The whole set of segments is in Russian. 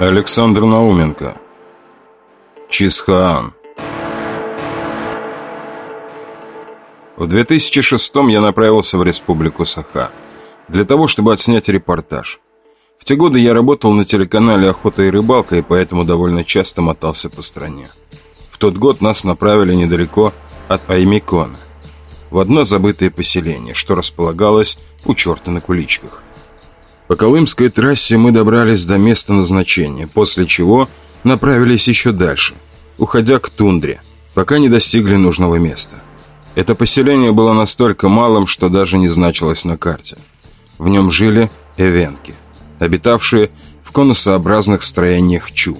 Александр Науменко Чисхаан В 2006 я направился в республику Саха для того, чтобы отснять репортаж. В те годы я работал на телеканале «Охота и рыбалка» и поэтому довольно часто мотался по стране. В тот год нас направили недалеко от Аймикона, в одно забытое поселение, что располагалось у черта на куличках. По Колымской трассе мы добрались до места назначения, после чего направились еще дальше, уходя к тундре, пока не достигли нужного места. Это поселение было настолько малым, что даже не значилось на карте. В нем жили эвенки, обитавшие в конусообразных строениях чу,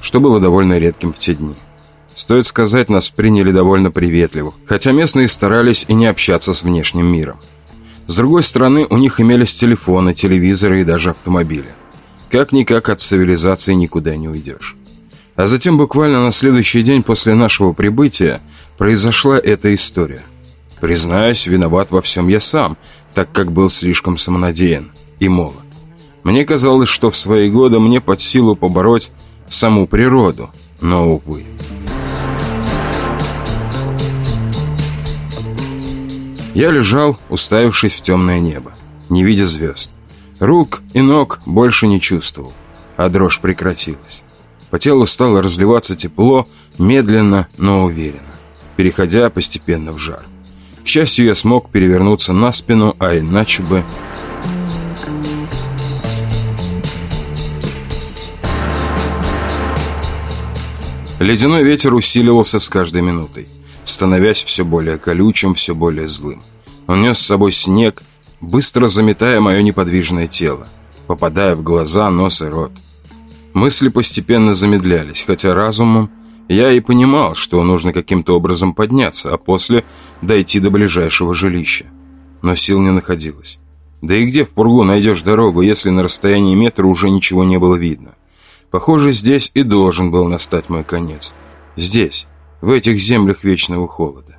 что было довольно редким в те дни. Стоит сказать, нас приняли довольно приветливо, хотя местные старались и не общаться с внешним миром. С другой стороны, у них имелись телефоны, телевизоры и даже автомобили. Как-никак от цивилизации никуда не уйдешь. А затем буквально на следующий день после нашего прибытия произошла эта история. Признаюсь, виноват во всем я сам, так как был слишком самонадеян и молод. Мне казалось, что в свои годы мне под силу побороть саму природу, но, увы. Я лежал, уставившись в темное небо, не видя звезд. Рук и ног больше не чувствовал, а дрожь прекратилась. По телу стало разливаться тепло, медленно, но уверенно, переходя постепенно в жар. К счастью, я смог перевернуться на спину, а иначе бы... Ледяной ветер усиливался с каждой минутой становясь все более колючим, все более злым. Он нес с собой снег, быстро заметая мое неподвижное тело, попадая в глаза, нос и рот. Мысли постепенно замедлялись, хотя разумом я и понимал, что нужно каким-то образом подняться, а после дойти до ближайшего жилища. Но сил не находилось. Да и где в пургу найдешь дорогу, если на расстоянии метра уже ничего не было видно? Похоже, здесь и должен был настать мой конец. Здесь, в этих землях вечного холода.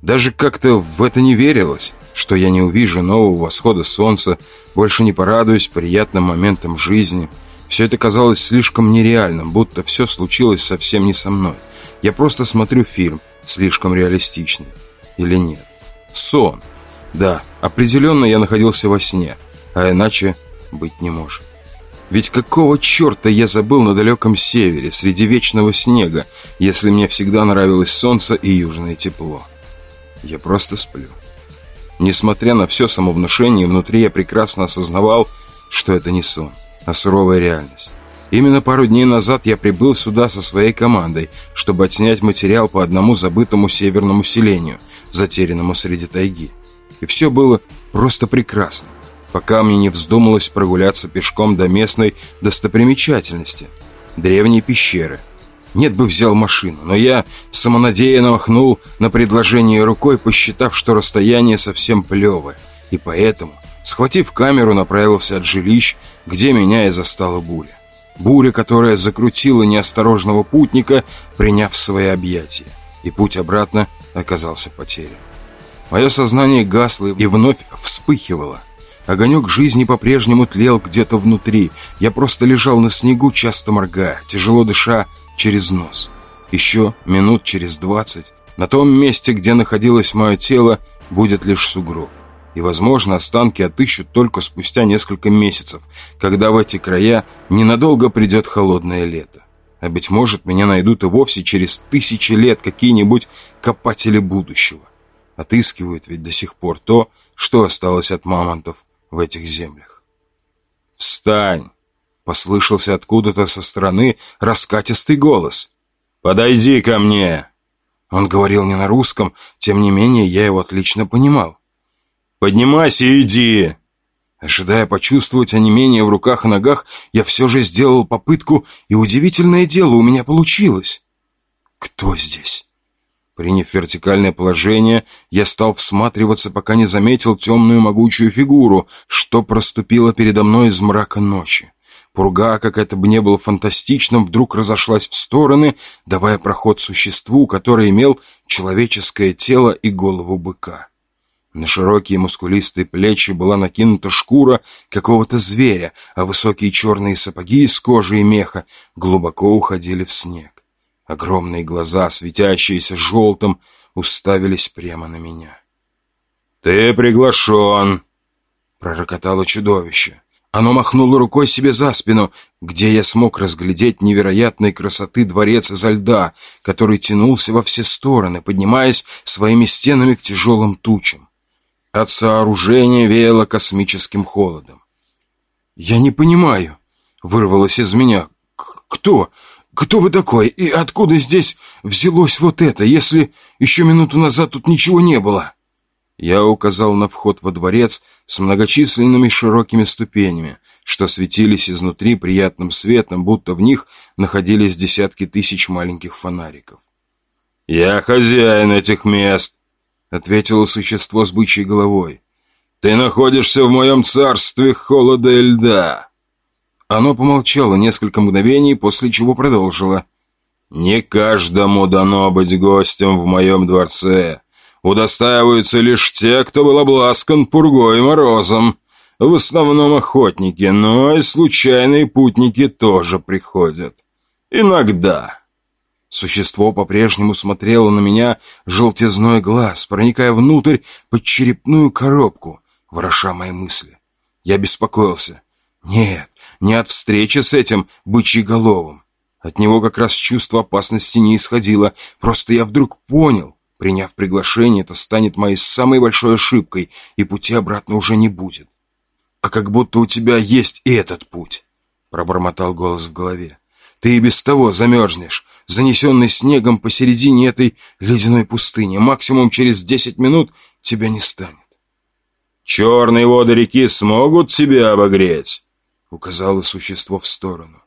Даже как-то в это не верилось, что я не увижу нового восхода солнца, больше не порадуюсь приятным моментом жизни. Все это казалось слишком нереальным, будто все случилось совсем не со мной. Я просто смотрю фильм, слишком реалистичный. Или нет? Сон. Да, определенно я находился во сне, а иначе быть не может. Ведь какого черта я забыл на далеком севере, среди вечного снега, если мне всегда нравилось солнце и южное тепло? Я просто сплю. Несмотря на все самовнушение, внутри я прекрасно осознавал, что это не сон, а суровая реальность. Именно пару дней назад я прибыл сюда со своей командой, чтобы отснять материал по одному забытому северному селению, затерянному среди тайги. И все было просто прекрасно пока мне не вздумалось прогуляться пешком до местной достопримечательности – древней пещеры. Нет бы взял машину, но я самонадеянно махнул на предложение рукой, посчитав, что расстояние совсем плевое, и поэтому, схватив камеру, направился от жилищ, где меня и застала буря. Буря, которая закрутила неосторожного путника, приняв свои объятия, и путь обратно оказался потерян. Мое сознание гасло и вновь вспыхивало, Огонек жизни по-прежнему тлел где-то внутри. Я просто лежал на снегу, часто моргая, тяжело дыша через нос. Еще минут через двадцать на том месте, где находилось мое тело, будет лишь сугроб. И, возможно, останки отыщут только спустя несколько месяцев, когда в эти края ненадолго придет холодное лето. А быть может, меня найдут и вовсе через тысячи лет какие-нибудь копатели будущего. Отыскивают ведь до сих пор то, что осталось от мамонтов в этих землях. «Встань!» — послышался откуда-то со стороны раскатистый голос. «Подойди ко мне!» Он говорил не на русском, тем не менее я его отлично понимал. «Поднимайся и иди!» Ожидая почувствовать онемение в руках и ногах, я все же сделал попытку, и удивительное дело у меня получилось. «Кто здесь?» Приняв вертикальное положение, я стал всматриваться, пока не заметил темную могучую фигуру, что проступила передо мной из мрака ночи. Пурга, как это бы не было фантастичным, вдруг разошлась в стороны, давая проход существу, который имел человеческое тело и голову быка. На широкие мускулистые плечи была накинута шкура какого-то зверя, а высокие черные сапоги из кожи и меха глубоко уходили в снег. Огромные глаза, светящиеся желтым, уставились прямо на меня. «Ты приглашен!» — пророкотало чудовище. Оно махнуло рукой себе за спину, где я смог разглядеть невероятной красоты дворец изо льда, который тянулся во все стороны, поднимаясь своими стенами к тяжелым тучам. От сооружения веяло космическим холодом. «Я не понимаю», — вырвалось из меня. «Кто? Кто вы такой? И откуда здесь взялось вот это, если еще минуту назад тут ничего не было?» Я указал на вход во дворец с многочисленными широкими ступенями, что светились изнутри приятным светом, будто в них находились десятки тысяч маленьких фонариков. «Я хозяин этих мест», — ответило существо с бычьей головой. «Ты находишься в моем царстве холода и льда». Оно помолчало несколько мгновений, после чего продолжило. «Не каждому дано быть гостем в моем дворце. Удостаиваются лишь те, кто был обласкан пургой и морозом. В основном охотники, но и случайные путники тоже приходят. Иногда». Существо по-прежнему смотрело на меня желтизной глаз, проникая внутрь под черепную коробку, вороша мои мысли. Я беспокоился. Нет, не от встречи с этим бычьеголовым. От него как раз чувство опасности не исходило, просто я вдруг понял, приняв приглашение, это станет моей самой большой ошибкой, и пути обратно уже не будет. «А как будто у тебя есть и этот путь», — пробормотал голос в голове. «Ты и без того замерзнешь, занесенный снегом посередине этой ледяной пустыни. Максимум через десять минут тебя не станет». «Черные воды реки смогут тебя обогреть?» — указало существо в сторону.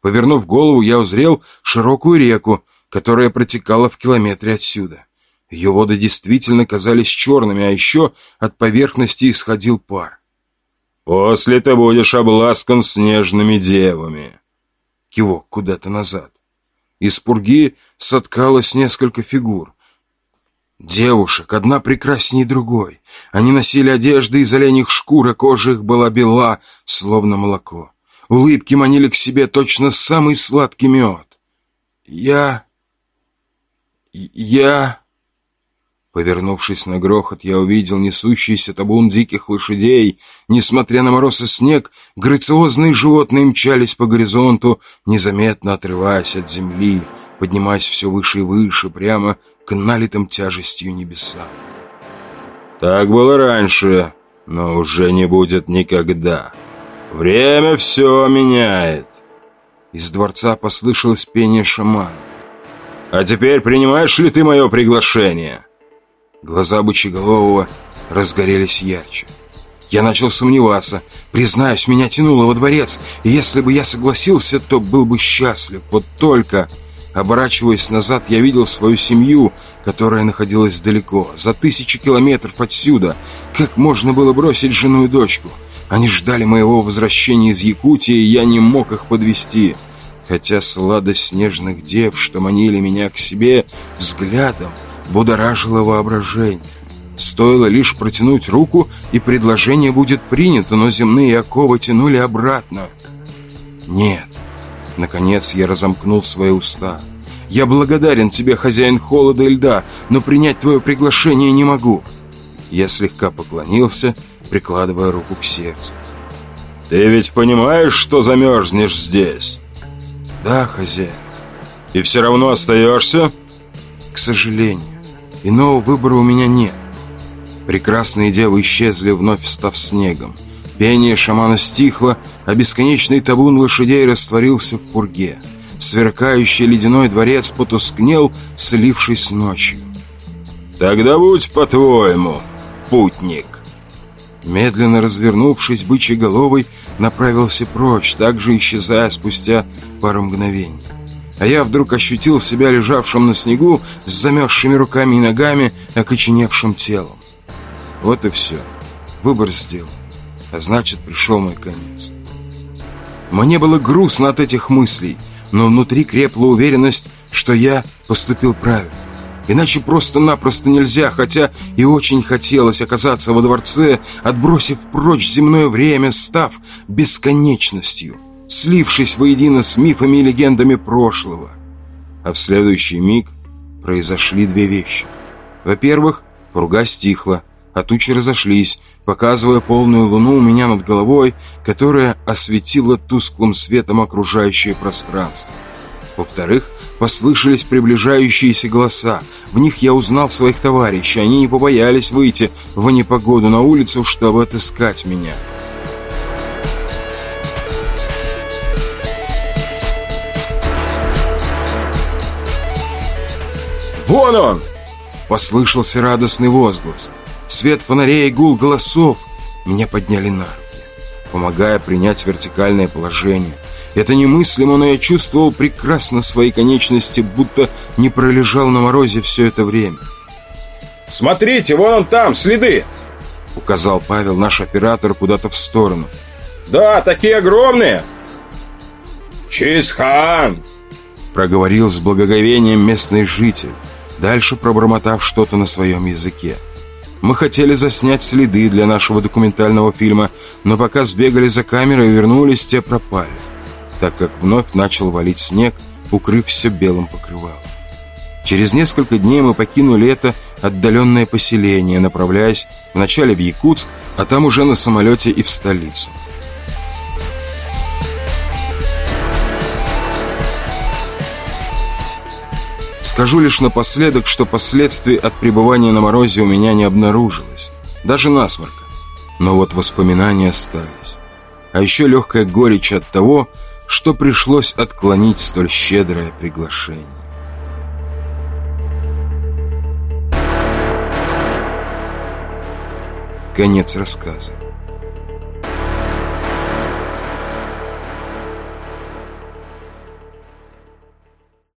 Повернув голову, я узрел широкую реку, которая протекала в километре отсюда. Ее воды действительно казались черными, а еще от поверхности исходил пар. «После ты будешь обласкан снежными девами». Кивок куда-то назад. Из пурги соткалось несколько фигур. Девушек, одна прекрасней другой. Они носили одежды из оленьих шкур, а кожа их была бела, словно молоко. Улыбки манили к себе точно самый сладкий мед. Я... Я... Повернувшись на грохот, я увидел несущийся табун диких лошадей. Несмотря на мороз и снег, грациозные животные мчались по горизонту, незаметно отрываясь от земли, поднимаясь все выше и выше, прямо к налитым тяжестью небесам. Так было раньше, но уже не будет никогда. Время все меняет. Из дворца послышалось пение шамана. А теперь принимаешь ли ты мое приглашение? Глаза бычеголового разгорелись ярче. Я начал сомневаться. Признаюсь, меня тянуло во дворец, и если бы я согласился, то был бы счастлив. Вот только, оборачиваясь назад, я видел свою семью, которая находилась далеко, за тысячи километров отсюда. Как можно было бросить жену и дочку? Они ждали моего возвращения из Якутии, и я не мог их подвести. Хотя сладость снежных дев, что манили меня к себе взглядом, будоражило воображение. Стоило лишь протянуть руку, и предложение будет принято, но земные оковы тянули обратно. Нет. Наконец я разомкнул свои уста. Я благодарен тебе, хозяин холода и льда, но принять твое приглашение не могу. Я слегка поклонился, прикладывая руку к сердцу. Ты ведь понимаешь, что замерзнешь здесь? Да, хозяин. И все равно остаешься? К сожалению. Иного выбора у меня нет. Прекрасные девы исчезли, вновь став снегом. Пение шамана стихло, а бесконечный табун лошадей растворился в пурге. Сверкающий ледяной дворец потускнел, слившись с ночью. «Тогда будь по-твоему, путник!» Медленно развернувшись, бычьей головой направился прочь, также исчезая спустя пару мгновений а я вдруг ощутил себя лежавшим на снегу с замерзшими руками и ногами, окоченевшим телом. Вот и все. Выбор сделан, а значит, пришел мой конец. Мне было грустно от этих мыслей, но внутри крепла уверенность, что я поступил правильно. Иначе просто-напросто нельзя, хотя и очень хотелось оказаться во дворце, отбросив прочь земное время, став бесконечностью, слившись воедино с мифами и легендами прошлого. А в следующий миг произошли две вещи. Во-первых, пруга стихла, а тучи разошлись, показывая полную луну у меня над головой, которая осветила тусклым светом окружающее пространство. Во-вторых, послышались приближающиеся голоса. В них я узнал своих товарищей. Они не побоялись выйти в непогоду на улицу, чтобы отыскать меня. «Вон он!» Послышался радостный возглас. Свет фонарей и гул голосов меня подняли на руки, помогая принять вертикальное положение. Это немыслимо, но я чувствовал прекрасно свои конечности, будто не пролежал на морозе все это время. «Смотрите, вон он там, следы!» Указал Павел, наш оператор, куда-то в сторону. «Да, такие огромные!» «Чисхан!» Проговорил с благоговением местный житель дальше пробормотав что-то на своем языке. Мы хотели заснять следы для нашего документального фильма, но пока сбегали за камерой и вернулись, те пропали, так как вновь начал валить снег, укрыв все белым покрывалом. Через несколько дней мы покинули это отдаленное поселение, направляясь вначале в Якутск, а там уже на самолете и в столицу. Скажу лишь напоследок, что последствий от пребывания на морозе у меня не обнаружилось. Даже насморка. Но вот воспоминания остались. А еще легкая горечь от того, что пришлось отклонить столь щедрое приглашение. Конец рассказа.